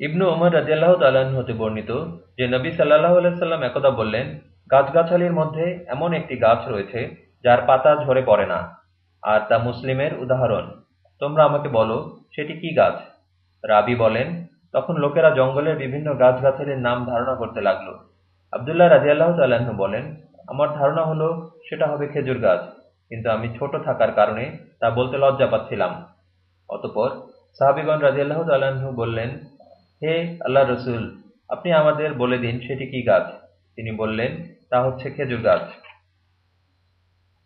ইবনু উমর রাজিয়াল্লাহ তাল্লাহ্ন হতে বর্ণিত যে নবী সাল্লাহ আলাইসাল্লাম একদা বললেন, গাছগাছালির মধ্যে এমন একটি গাছ রয়েছে যার পাতা ঝরে পড়ে না, আর তা মুসলিমের উদাহরণ। তোমরা আমাকে বলো, সেটি কি গাছ? রাবি বলেন, তখন লোকেরা জঙ্গলের বিভিন্ন গাছগাছালির নাম ধারণা করতে লাগল। আবদুল্লাহ রাজিয়াল্লাহ তাল্লাহ্ন বলেন, আমার ধারণা হলো সেটা হবে খেজুর গাছ, কিন্তু আমি ছোট থাকার কারণে তা বলতে লজ্জা পাচ্ছিলাম। অতপর সাহাবিগণ রাজিয়াল্লাহ তাল্লাহ্ন বললেন হে আল্লাহ রসুল, আপনি আমাদের বলে দিন সেটি কি গাছ? তিনি বললেন, তা হচ্ছে খেজুর গাছ।